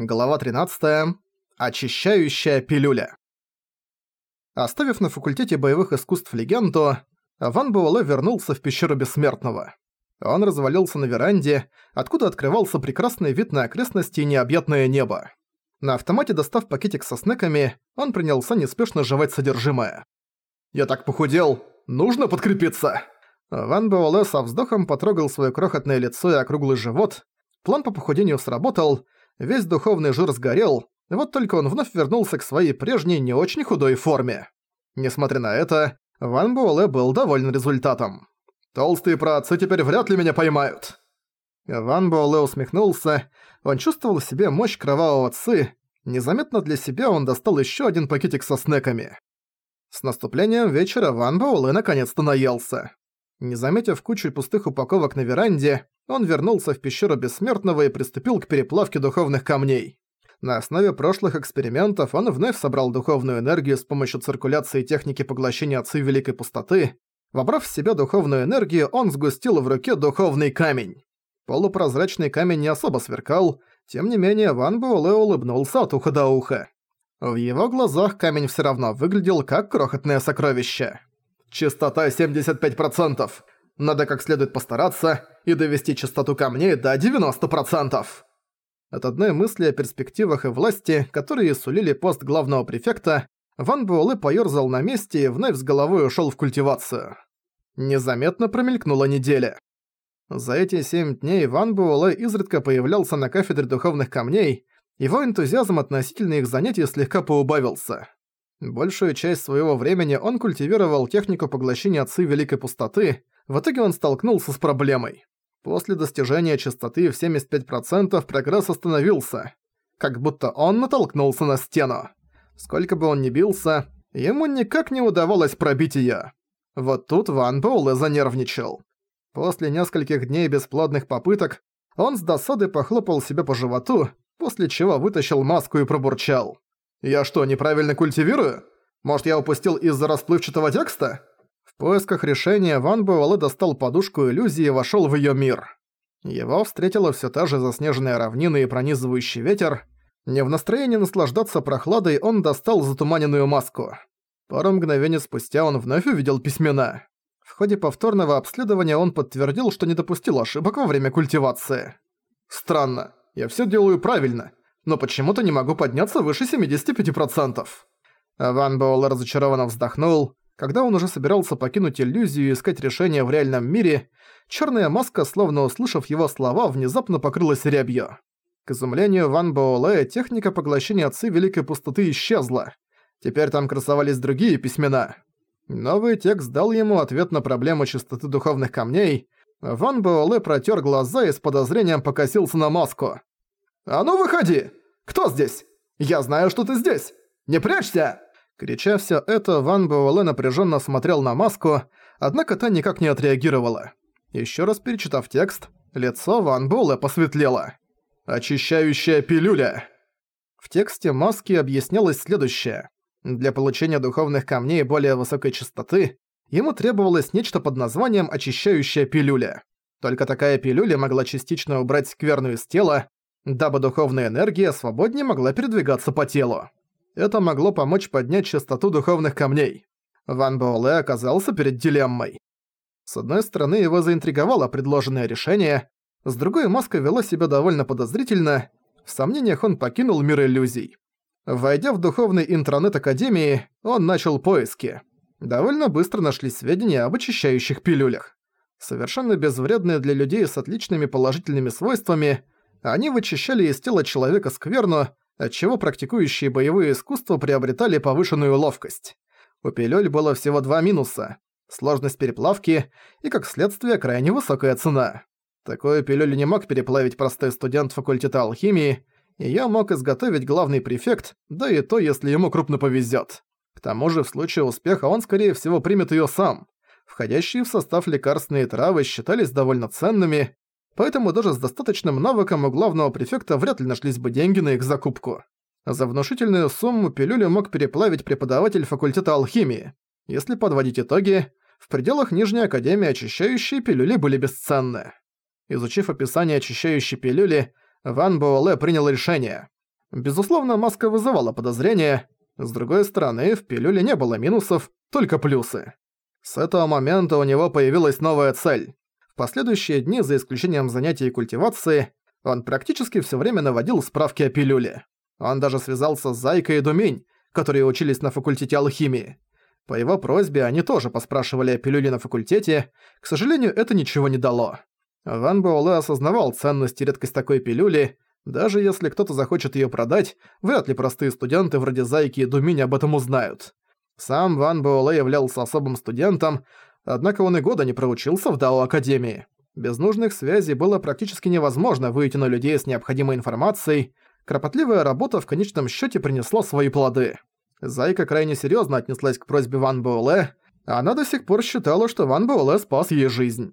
Глава 13. Очищающая пилюля. Оставив на факультете боевых искусств легенду, Ван Буэлэ вернулся в пещеру Бессмертного. Он развалился на веранде, откуда открывался прекрасный вид на окрестности и необъятное небо. На автомате достав пакетик со снеками, он принялся неспешно жевать содержимое. «Я так похудел! Нужно подкрепиться!» Ван Буэлэ со вздохом потрогал свое крохотное лицо и округлый живот. План по похудению сработал — Весь духовный жир сгорел, вот только он вновь вернулся к своей прежней не очень худой форме. Несмотря на это, Ван Буэлэ был доволен результатом. «Толстые праотцы теперь вряд ли меня поймают!» Ван Буэлэ усмехнулся. Он чувствовал в себе мощь кровавого ци. Незаметно для себя он достал еще один пакетик со снеками. С наступлением вечера Ван Буэлэ наконец-то наелся. Не заметив кучу пустых упаковок на веранде, он вернулся в пещеру Бессмертного и приступил к переплавке духовных камней. На основе прошлых экспериментов он вновь собрал духовную энергию с помощью циркуляции техники поглощения отцы Великой Пустоты. Вобрав в себя духовную энергию, он сгустил в руке духовный камень. Полупрозрачный камень не особо сверкал, тем не менее Ван Буэлэ улыбнулся от уха до уха. В его глазах камень всё равно выглядел как крохотное сокровище. «Частота 75%! Надо как следует постараться и довести частоту камней до 90%. От одной мысли о перспективах и власти, которые сулили пост главного префекта, Ван Буэлэ поёрзал на месте и вновь с головой ушёл в культивацию. Незаметно промелькнула неделя. За эти семь дней Ван Буэлэ изредка появлялся на кафедре духовных камней, его энтузиазм относительно их занятий слегка поубавился. Большую часть своего времени он культивировал технику поглощения Отцы Великой Пустоты, в итоге он столкнулся с проблемой. После достижения частоты в 75% прогресс остановился. Как будто он натолкнулся на стену. Сколько бы он ни бился, ему никак не удавалось пробить её. Вот тут Ван Боулэ занервничал. После нескольких дней бесплодных попыток он с досадой похлопал себя по животу, после чего вытащил маску и пробурчал. «Я что, неправильно культивирую? Может, я упустил из-за расплывчатого текста?» поисках решения Ван Буэлэ достал подушку иллюзии и вошёл в её мир. Его встретила всё та же заснеженная равнина и пронизывающий ветер. Не в настроении наслаждаться прохладой он достал затуманенную маску. Пару мгновений спустя он вновь увидел письмена. В ходе повторного обследования он подтвердил, что не допустил ошибок во время культивации. «Странно. Я всё делаю правильно, но почему-то не могу подняться выше 75%. Ван Боул разочарованно вздохнул. Когда он уже собирался покинуть иллюзию и искать решение в реальном мире, черная маска, словно услышав его слова, внезапно покрылась рябью. К изумлению Ван Боуле техника поглощения отцы Великой Пустоты исчезла. Теперь там красовались другие письмена. Новый текст дал ему ответ на проблему чистоты духовных камней. Ван Боуле протер глаза и с подозрением покосился на маску. «А ну выходи! Кто здесь? Я знаю, что ты здесь! Не прячься!» Крича все это, Ван Буэлэ напряженно смотрел на маску, однако та никак не отреагировала. Еще раз перечитав текст, лицо Ван Буэлэ посветлело. «Очищающая пилюля!» В тексте маски объяснялось следующее. Для получения духовных камней более высокой частоты ему требовалось нечто под названием «очищающая пилюля». Только такая пилюля могла частично убрать скверную из тела, дабы духовная энергия свободнее могла передвигаться по телу. Это могло помочь поднять частоту духовных камней. Ван Боуле оказался перед дилеммой. С одной стороны, его заинтриговало предложенное решение, с другой, маска вела себя довольно подозрительно, в сомнениях он покинул мир иллюзий. Войдя в духовный интранет Академии, он начал поиски. Довольно быстро нашли сведения об очищающих пилюлях. Совершенно безвредные для людей с отличными положительными свойствами, они вычищали из тела человека скверну, отчего практикующие боевые искусства приобретали повышенную ловкость. У пилюль было всего два минуса – сложность переплавки и, как следствие, крайне высокая цена. Такую пилюль не мог переплавить простой студент факультета алхимии, и я мог изготовить главный префект, да и то, если ему крупно повезет. К тому же, в случае успеха он, скорее всего, примет ее сам. Входящие в состав лекарственные травы считались довольно ценными, поэтому даже с достаточным навыком у главного префекта вряд ли нашлись бы деньги на их закупку. За внушительную сумму пилюлю мог переплавить преподаватель факультета алхимии. Если подводить итоги, в пределах Нижней Академии очищающие пилюли были бесценны. Изучив описание очищающей пилюли, Ван Буэлэ принял решение. Безусловно, маска вызывала подозрения. С другой стороны, в пилюле не было минусов, только плюсы. С этого момента у него появилась новая цель последующие дни, за исключением занятий и культивации, он практически все время наводил справки о пилюле. Он даже связался с Зайкой и Думень, которые учились на факультете алхимии. По его просьбе они тоже поспрашивали о пилюле на факультете, к сожалению, это ничего не дало. Ван Буэлэ осознавал ценность и редкость такой пилюли, даже если кто-то захочет ее продать, вряд ли простые студенты вроде Зайки и Думини об этом узнают. Сам Ван Буэлэ являлся особым студентом, Однако он и года не проучился в Дао Академии. Без нужных связей было практически невозможно выйти на людей с необходимой информацией. Кропотливая работа в конечном счете принесла свои плоды. Зайка крайне серьезно отнеслась к просьбе Ван Буэлэ, она до сих пор считала, что Ван Буэлэ спас ей жизнь.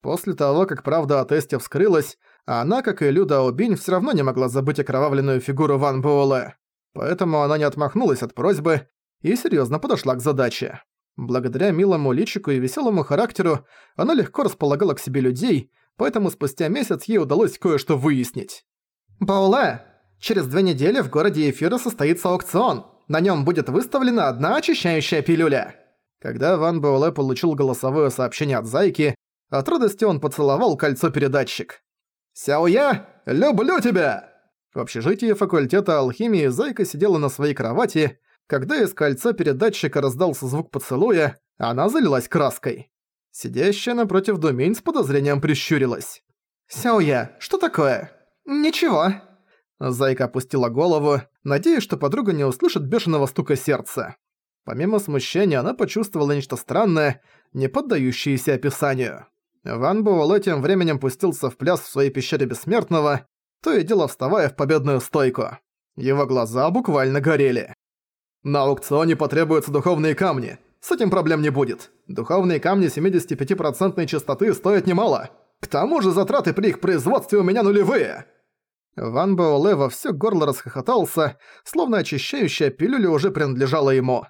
После того, как правда о тесте вскрылась, она, как и Люда Даобинь, всё равно не могла забыть окровавленную фигуру Ван Буэлэ. Поэтому она не отмахнулась от просьбы и серьёзно подошла к задаче. Благодаря милому личику и веселому характеру она легко располагала к себе людей, поэтому спустя месяц ей удалось кое-что выяснить. «Баула, через две недели в городе Эфира состоится аукцион. На нем будет выставлена одна очищающая пилюля». Когда Ван Баула получил голосовое сообщение от Зайки, от радости он поцеловал кольцо-передатчик. «Сяоя, люблю тебя!» В общежитии факультета алхимии Зайка сидела на своей кровати, когда из кольца передатчика раздался звук поцелуя, она залилась краской. Сидящая напротив Думень с подозрением прищурилась. «Сяоя, что такое?» «Ничего». Зайка опустила голову, надеясь, что подруга не услышит бешеного стука сердца. Помимо смущения, она почувствовала нечто странное, не поддающееся описанию. Ван Буэлэ тем временем пустился в пляс в своей пещере Бессмертного, то и дело вставая в победную стойку. Его глаза буквально горели. На аукционе потребуются духовные камни. С этим проблем не будет. Духовные камни 75% частоты стоят немало. К тому же затраты при их производстве у меня нулевые. Ван Боуле во всё горло расхохотался, словно очищающая пилюля уже принадлежала ему.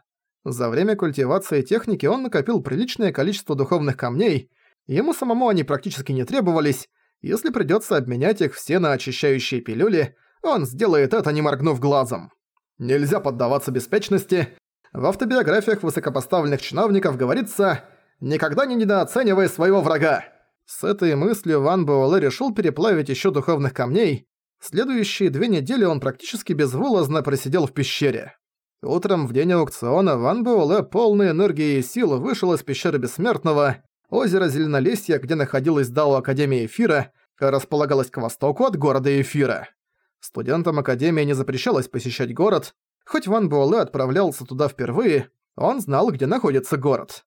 За время культивации техники он накопил приличное количество духовных камней, ему самому они практически не требовались, если придётся обменять их все на очищающие пилюли, он сделает это, не моргнув глазом. Нельзя поддаваться беспечности. В автобиографиях высокопоставленных чиновников говорится «никогда не недооценивай своего врага». С этой мыслью Ван Буэлэ решил переплавить еще духовных камней. Следующие две недели он практически безвылазно просидел в пещере. Утром в день аукциона Ван Буэлэ полной энергии и сил вышел из пещеры Бессмертного, озеро Зеленолесья, где находилась Дао Академия Эфира, располагалось к востоку от города Эфира. Студентам Академии не запрещалось посещать город, хоть Ван Буэлэ отправлялся туда впервые, он знал, где находится город.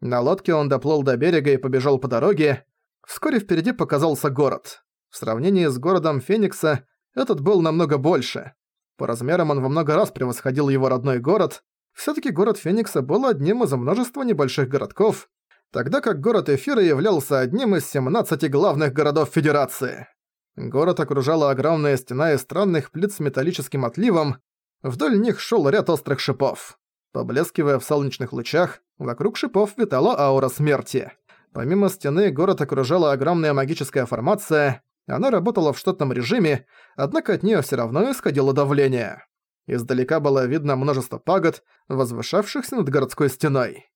На лодке он доплыл до берега и побежал по дороге. Вскоре впереди показался город. В сравнении с городом Феникса, этот был намного больше. По размерам он во много раз превосходил его родной город. Все-таки город Феникса был одним из множества небольших городков, тогда как город Эфира являлся одним из 17 главных городов Федерации. Город окружала огромная стена из странных плит с металлическим отливом, вдоль них шел ряд острых шипов. Поблескивая в солнечных лучах, вокруг шипов витала аура смерти. Помимо стены город окружала огромная магическая формация, она работала в штатном режиме, однако от нее все равно исходило давление. Издалека было видно множество пагод, возвышавшихся над городской стеной.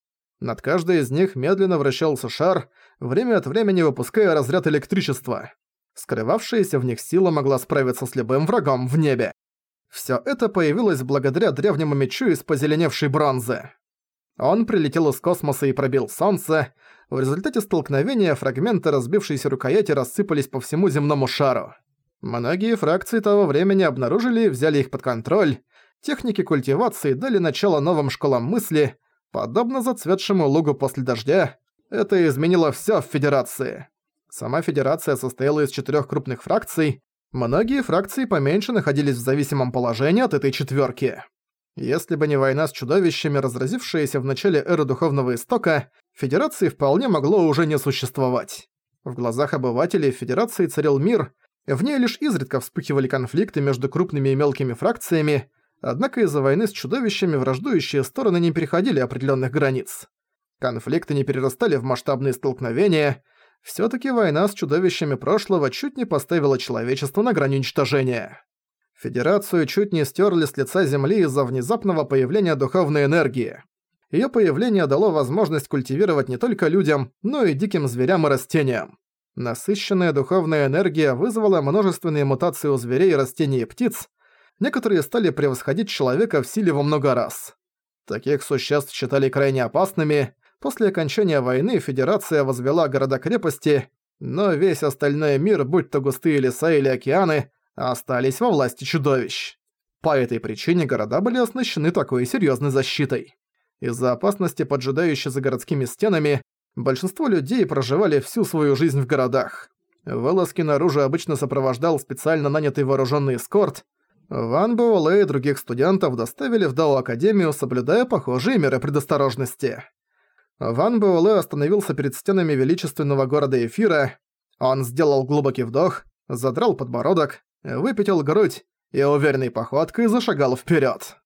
Над каждой из них медленно вращался шар, время от времени выпуская разряд электричества скрывавшаяся в них сила могла справиться с любым врагом в небе. Всё это появилось благодаря древнему мечу из позеленевшей бронзы. Он прилетел из космоса и пробил солнце. В результате столкновения фрагменты разбившейся рукояти рассыпались по всему земному шару. Многие фракции того времени обнаружили и взяли их под контроль. Техники культивации дали начало новым школам мысли, подобно зацветшему лугу после дождя. Это изменило всё в Федерации. Сама Федерация состояла из четырех крупных фракций, многие фракции поменьше находились в зависимом положении от этой четверки. Если бы не война с чудовищами, разразившаяся в начале эры Духовного Истока, Федерации вполне могло уже не существовать. В глазах обывателей Федерации царил мир, в ней лишь изредка вспыхивали конфликты между крупными и мелкими фракциями, однако из-за войны с чудовищами враждующие стороны не переходили определенных границ. Конфликты не перерастали в масштабные столкновения – Всё-таки война с чудовищами прошлого чуть не поставила человечество на грани уничтожения. Федерацию чуть не стерли с лица Земли из-за внезапного появления духовной энергии. Её появление дало возможность культивировать не только людям, но и диким зверям и растениям. Насыщенная духовная энергия вызвала множественные мутации у зверей, растений и птиц. Некоторые стали превосходить человека в силе во много раз. Таких существ считали крайне опасными, После окончания войны Федерация возвела города-крепости, но весь остальной мир, будь то густые леса или океаны, остались во власти чудовищ. По этой причине города были оснащены такой серьезной защитой. Из-за опасности, поджидающей за городскими стенами, большинство людей проживали всю свою жизнь в городах. Вылазки наружу обычно сопровождал специально нанятый вооруженный эскорт. Ван Буэлэ и других студентов доставили в Дао Академию, соблюдая похожие меры предосторожности. Ван Буэлэ остановился перед стенами величественного города Эфира. Он сделал глубокий вдох, задрал подбородок, выпятил грудь и уверенной походкой зашагал вперед.